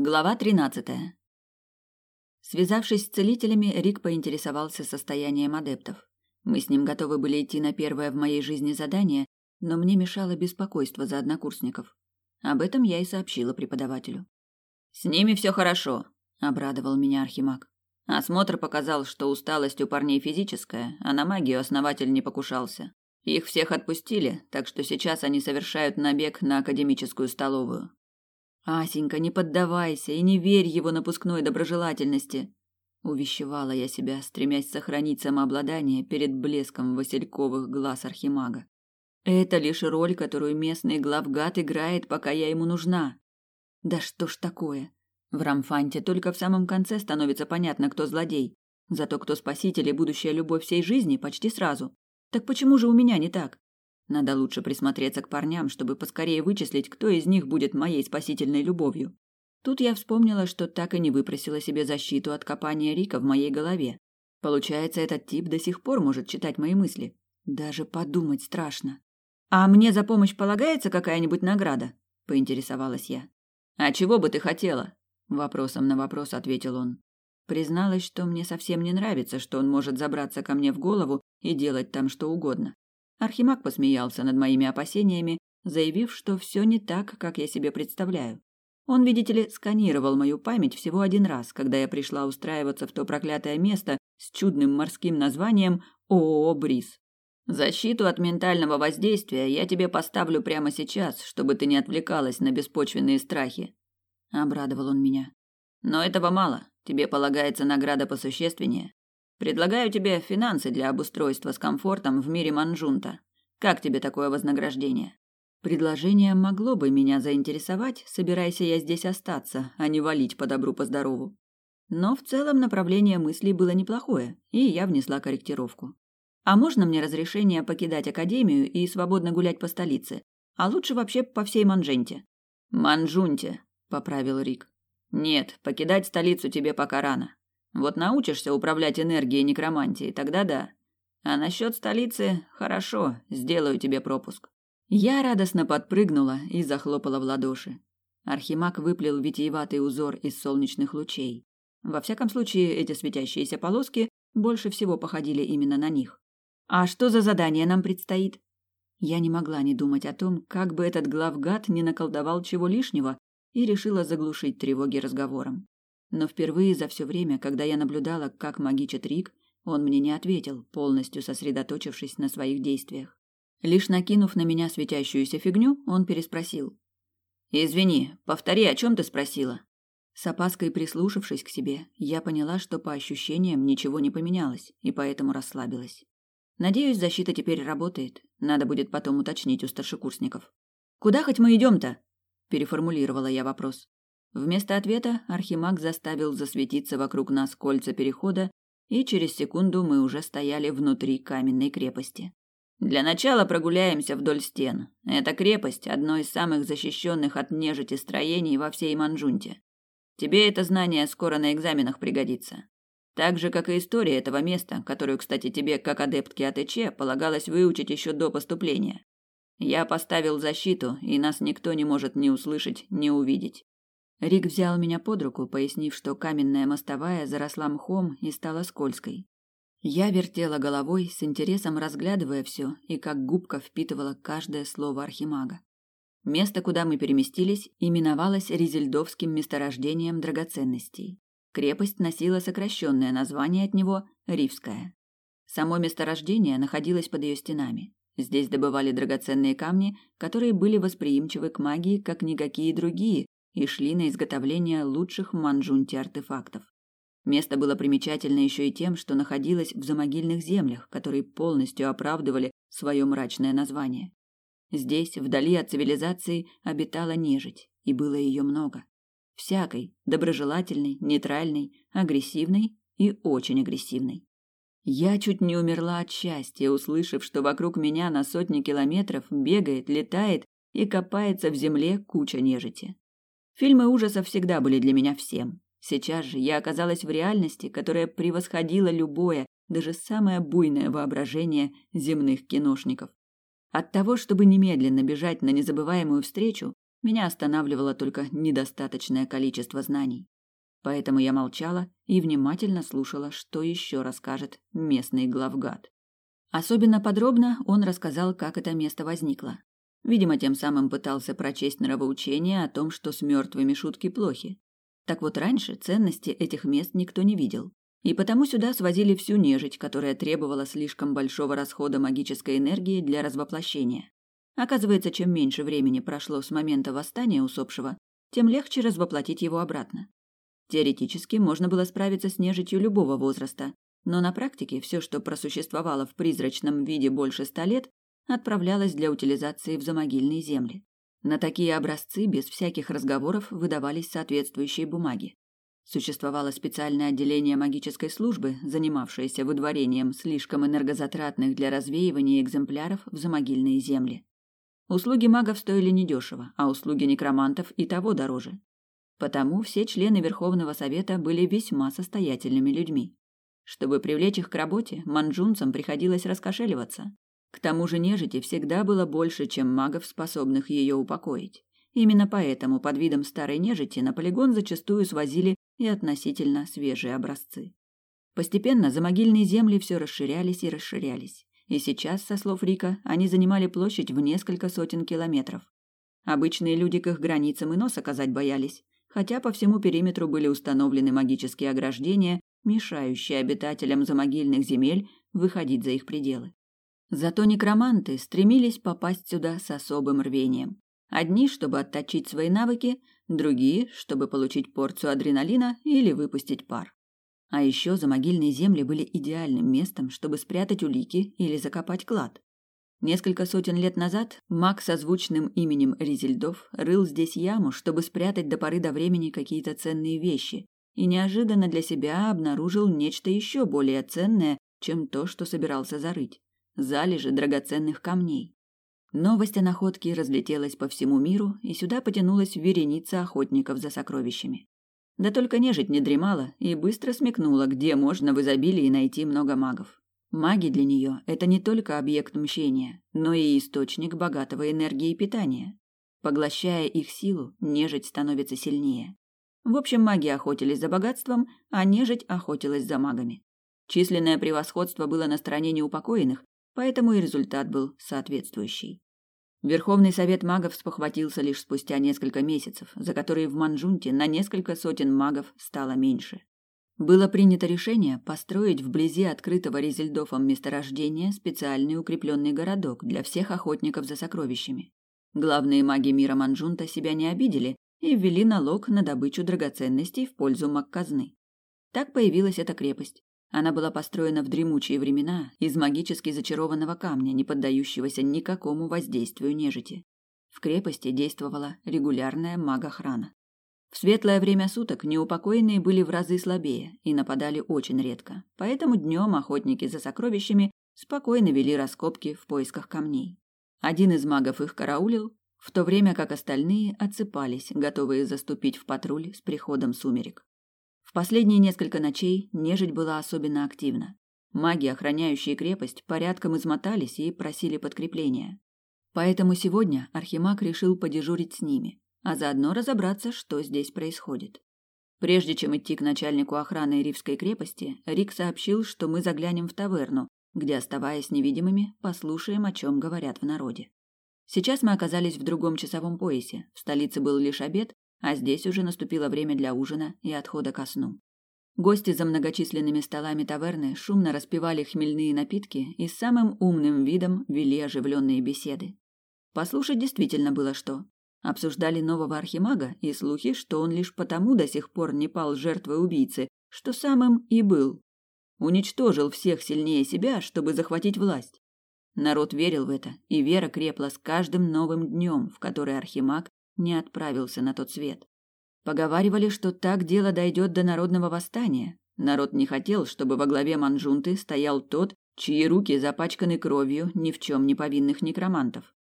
Глава 13. Связавшись с целителями, Рик поинтересовался состоянием адептов. Мы с ним готовы были идти на первое в моей жизни задание, но мне мешало беспокойство за однокурсников. Об этом я и сообщила преподавателю. «С ними все хорошо», — обрадовал меня Архимаг. Осмотр показал, что усталость у парней физическая, а на магию основатель не покушался. Их всех отпустили, так что сейчас они совершают набег на академическую столовую. Асенька, не поддавайся и не верь его напускной доброжелательности, увещевала я себя, стремясь сохранить самообладание перед блеском васильковых глаз архимага. Это лишь роль, которую местный главгад играет, пока я ему нужна. Да что ж такое? В Рамфанте только в самом конце становится понятно, кто злодей. Зато кто спаситель и будущая любовь всей жизни почти сразу. Так почему же у меня не так? Надо лучше присмотреться к парням, чтобы поскорее вычислить, кто из них будет моей спасительной любовью. Тут я вспомнила, что так и не выпросила себе защиту от копания Рика в моей голове. Получается, этот тип до сих пор может читать мои мысли. Даже подумать страшно. «А мне за помощь полагается какая-нибудь награда?» – поинтересовалась я. «А чего бы ты хотела?» – вопросом на вопрос ответил он. Призналась, что мне совсем не нравится, что он может забраться ко мне в голову и делать там что угодно. Архимаг посмеялся над моими опасениями, заявив, что все не так, как я себе представляю. Он, видите ли, сканировал мою память всего один раз, когда я пришла устраиваться в то проклятое место с чудным морским названием ООО «Бриз». Защиту от ментального воздействия я тебе поставлю прямо сейчас, чтобы ты не отвлекалась на беспочвенные страхи. Обрадовал он меня. Но этого мало. Тебе полагается награда посущественнее. Предлагаю тебе финансы для обустройства с комфортом в мире Манжунта. Как тебе такое вознаграждение? Предложение могло бы меня заинтересовать, собирайся я здесь остаться, а не валить по добру по здорову. Но в целом направление мыслей было неплохое, и я внесла корректировку. А можно мне разрешение покидать академию и свободно гулять по столице? А лучше вообще по всей Манженте. Манжунте, поправил Рик. Нет, покидать столицу тебе пока рано. Вот научишься управлять энергией некромантии, тогда да. А насчет столицы хорошо, сделаю тебе пропуск. Я радостно подпрыгнула и захлопала в ладоши. Архимаг выплел витиеватый узор из солнечных лучей. Во всяком случае, эти светящиеся полоски больше всего походили именно на них. А что за задание нам предстоит? Я не могла не думать о том, как бы этот главгад не наколдовал чего лишнего, и решила заглушить тревоги разговором. Но впервые за все время, когда я наблюдала, как магичит Рик, он мне не ответил, полностью сосредоточившись на своих действиях. Лишь накинув на меня светящуюся фигню, он переспросил. «Извини, повтори, о чем ты спросила?» С опаской прислушавшись к себе, я поняла, что по ощущениям ничего не поменялось, и поэтому расслабилась. Надеюсь, защита теперь работает. Надо будет потом уточнить у старшекурсников. «Куда хоть мы идем-то?» – переформулировала я вопрос. Вместо ответа Архимаг заставил засветиться вокруг нас кольца перехода, и через секунду мы уже стояли внутри каменной крепости. Для начала прогуляемся вдоль стен. Эта крепость – одно из самых защищенных от нежити строений во всей Манжунте. Тебе это знание скоро на экзаменах пригодится. Так же, как и история этого места, которую, кстати, тебе, как адептке АТЧ, полагалось выучить еще до поступления. Я поставил защиту, и нас никто не может ни услышать, ни увидеть. Рик взял меня под руку, пояснив, что каменная мостовая заросла мхом и стала скользкой. Я вертела головой, с интересом разглядывая все и как губка впитывала каждое слово архимага. Место, куда мы переместились, именовалось Ризельдовским месторождением драгоценностей. Крепость носила сокращенное название от него – Ривская. Само месторождение находилось под ее стенами. Здесь добывали драгоценные камни, которые были восприимчивы к магии, как никакие другие, и шли на изготовление лучших в Манжунте артефактов. Место было примечательно еще и тем, что находилось в замогильных землях, которые полностью оправдывали свое мрачное название. Здесь, вдали от цивилизации, обитала нежить, и было ее много. Всякой, доброжелательной, нейтральной, агрессивной и очень агрессивной. Я чуть не умерла от счастья, услышав, что вокруг меня на сотни километров бегает, летает и копается в земле куча нежити. Фильмы ужасов всегда были для меня всем. Сейчас же я оказалась в реальности, которая превосходила любое, даже самое буйное воображение земных киношников. От того, чтобы немедленно бежать на незабываемую встречу, Меня останавливало только недостаточное количество знаний. Поэтому я молчала и внимательно слушала, что еще расскажет местный главгад. Особенно подробно он рассказал, как это место возникло. Видимо, тем самым пытался прочесть нравоучение о том, что с мертвыми шутки плохи. Так вот, раньше ценности этих мест никто не видел. И потому сюда свозили всю нежить, которая требовала слишком большого расхода магической энергии для развоплощения. Оказывается, чем меньше времени прошло с момента восстания усопшего, тем легче развоплотить его обратно. Теоретически можно было справиться с нежитью любого возраста, но на практике все, что просуществовало в призрачном виде больше ста лет, отправлялось для утилизации в замогильные земли. На такие образцы без всяких разговоров выдавались соответствующие бумаги. Существовало специальное отделение магической службы, занимавшееся выдворением слишком энергозатратных для развеивания экземпляров в замогильные земли. Услуги магов стоили недешево, а услуги некромантов и того дороже. Потому все члены Верховного Совета были весьма состоятельными людьми. Чтобы привлечь их к работе, манджунцам приходилось раскошеливаться. К тому же нежити всегда было больше, чем магов, способных ее упокоить. Именно поэтому под видом старой нежити на полигон зачастую свозили и относительно свежие образцы. Постепенно замогильные земли все расширялись и расширялись. И сейчас, со слов Рика, они занимали площадь в несколько сотен километров. Обычные люди к их границам и нос оказать боялись, хотя по всему периметру были установлены магические ограждения мешающие обитателям замогильных земель выходить за их пределы. Зато некроманты стремились попасть сюда с особым рвением. Одни, чтобы отточить свои навыки, другие, чтобы получить порцию адреналина или выпустить пар. А еще замогильные земли были идеальным местом, чтобы спрятать улики или закопать клад. Несколько сотен лет назад маг со звучным именем Ризельдов рыл здесь яму, чтобы спрятать до поры до времени какие-то ценные вещи, и неожиданно для себя обнаружил нечто еще более ценное, чем то, что собирался зарыть – залежи драгоценных камней. Новость о находке разлетелась по всему миру, и сюда потянулась вереница охотников за сокровищами. Да только нежить не дремала и быстро смекнула, где можно в изобилии найти много магов. Маги для нее – это не только объект мщения, но и источник богатого энергии и питания. Поглощая их силу, нежить становится сильнее. В общем, маги охотились за богатством, а нежить охотилась за магами. Численное превосходство было на стороне неупокоенных, поэтому и результат был соответствующий. Верховный совет магов спохватился лишь спустя несколько месяцев, за которые в Манжунте на несколько сотен магов стало меньше. Было принято решение построить вблизи открытого Резельдофом месторождения специальный укрепленный городок для всех охотников за сокровищами. Главные маги мира Манжунта себя не обидели и ввели налог на добычу драгоценностей в пользу Макказны. Так появилась эта крепость. Она была построена в дремучие времена из магически зачарованного камня, не поддающегося никакому воздействию нежити. В крепости действовала регулярная магохрана. В светлое время суток неупокоенные были в разы слабее и нападали очень редко, поэтому днем охотники за сокровищами спокойно вели раскопки в поисках камней. Один из магов их караулил, в то время как остальные отсыпались, готовые заступить в патруль с приходом сумерек. В последние несколько ночей нежить была особенно активна. Маги, охраняющие крепость, порядком измотались и просили подкрепления. Поэтому сегодня Архимаг решил подежурить с ними, а заодно разобраться, что здесь происходит. Прежде чем идти к начальнику охраны Ривской крепости, Рик сообщил, что мы заглянем в таверну, где, оставаясь невидимыми, послушаем, о чем говорят в народе. Сейчас мы оказались в другом часовом поясе. В столице был лишь обед, а здесь уже наступило время для ужина и отхода ко сну. Гости за многочисленными столами таверны шумно распивали хмельные напитки и самым умным видом вели оживленные беседы. Послушать действительно было что. Обсуждали нового архимага и слухи, что он лишь потому до сих пор не пал жертвой убийцы, что самым и был. Уничтожил всех сильнее себя, чтобы захватить власть. Народ верил в это, и вера крепла с каждым новым днем, в который Архимаг не отправился на тот свет. Поговаривали, что так дело дойдет до народного восстания. Народ не хотел, чтобы во главе Манжунты стоял тот, чьи руки запачканы кровью ни в чем не повинных некромантов.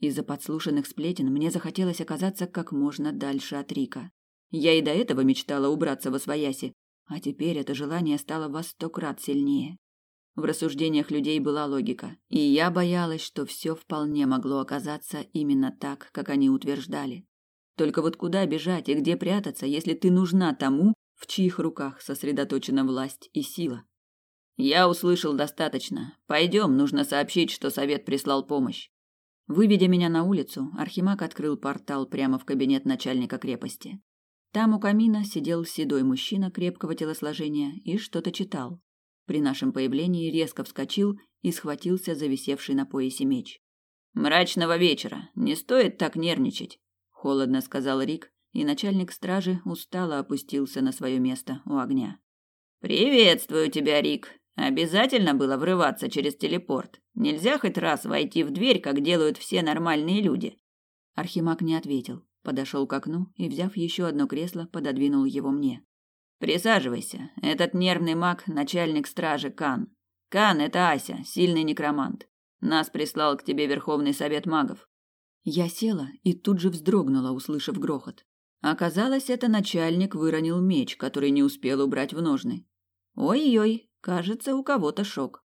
Из-за подслушанных сплетен мне захотелось оказаться как можно дальше от Рика. Я и до этого мечтала убраться во свояси, а теперь это желание стало во сто крат сильнее. В рассуждениях людей была логика, и я боялась, что все вполне могло оказаться именно так, как они утверждали. Только вот куда бежать и где прятаться, если ты нужна тому, в чьих руках сосредоточена власть и сила? Я услышал достаточно. Пойдем, нужно сообщить, что совет прислал помощь. Выведя меня на улицу, Архимаг открыл портал прямо в кабинет начальника крепости. Там у камина сидел седой мужчина крепкого телосложения и что-то читал. При нашем появлении резко вскочил и схватился за висевший на поясе меч. «Мрачного вечера. Не стоит так нервничать», — холодно сказал Рик, и начальник стражи устало опустился на свое место у огня. «Приветствую тебя, Рик. Обязательно было врываться через телепорт. Нельзя хоть раз войти в дверь, как делают все нормальные люди. Архимаг не ответил, подошел к окну и, взяв еще одно кресло, пододвинул его мне. Присаживайся. Этот нервный маг начальник стражи Кан. Кан это Ася, сильный некромант. Нас прислал к тебе Верховный совет магов. Я села и тут же вздрогнула, услышав грохот. Оказалось, это начальник выронил меч, который не успел убрать в ножны. Ой-ой, Кажется, у кого-то шок.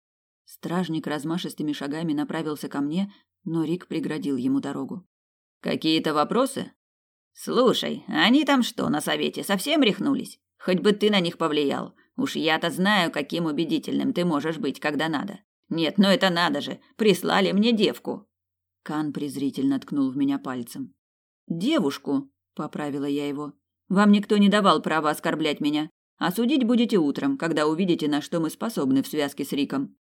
Стражник размашистыми шагами направился ко мне, но Рик преградил ему дорогу. Какие-то вопросы? Слушай, они там что, на совете совсем рехнулись? Хоть бы ты на них повлиял. Уж я-то знаю, каким убедительным ты можешь быть, когда надо. Нет, ну это надо же, прислали мне девку. Кан презрительно ткнул в меня пальцем. Девушку, поправила я его. Вам никто не давал права оскорблять меня. А судить будете утром, когда увидите, на что мы способны в связке с Риком.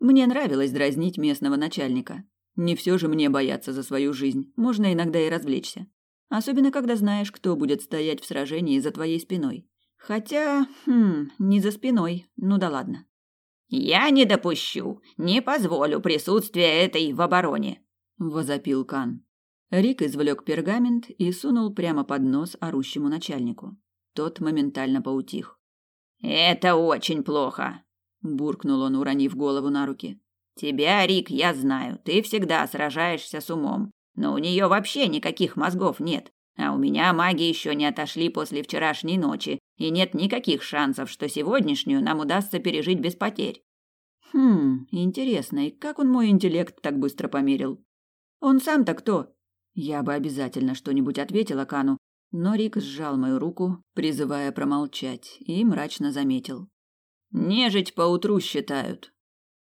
Мне нравилось дразнить местного начальника. Не все же мне бояться за свою жизнь, можно иногда и развлечься. Особенно, когда знаешь, кто будет стоять в сражении за твоей спиной. Хотя, хм, не за спиной, ну да ладно. «Я не допущу, не позволю присутствия этой в обороне», — возопил Кан. Рик извлек пергамент и сунул прямо под нос орущему начальнику. Тот моментально поутих. «Это очень плохо», – буркнул он, уронив голову на руки. «Тебя, Рик, я знаю, ты всегда сражаешься с умом, но у нее вообще никаких мозгов нет, а у меня маги еще не отошли после вчерашней ночи, и нет никаких шансов, что сегодняшнюю нам удастся пережить без потерь». «Хм, интересно, и как он мой интеллект так быстро померил?» «Он сам-то кто?» Я бы обязательно что-нибудь ответила Кану, но Рик сжал мою руку, призывая промолчать, и мрачно заметил. «Нежить поутру считают.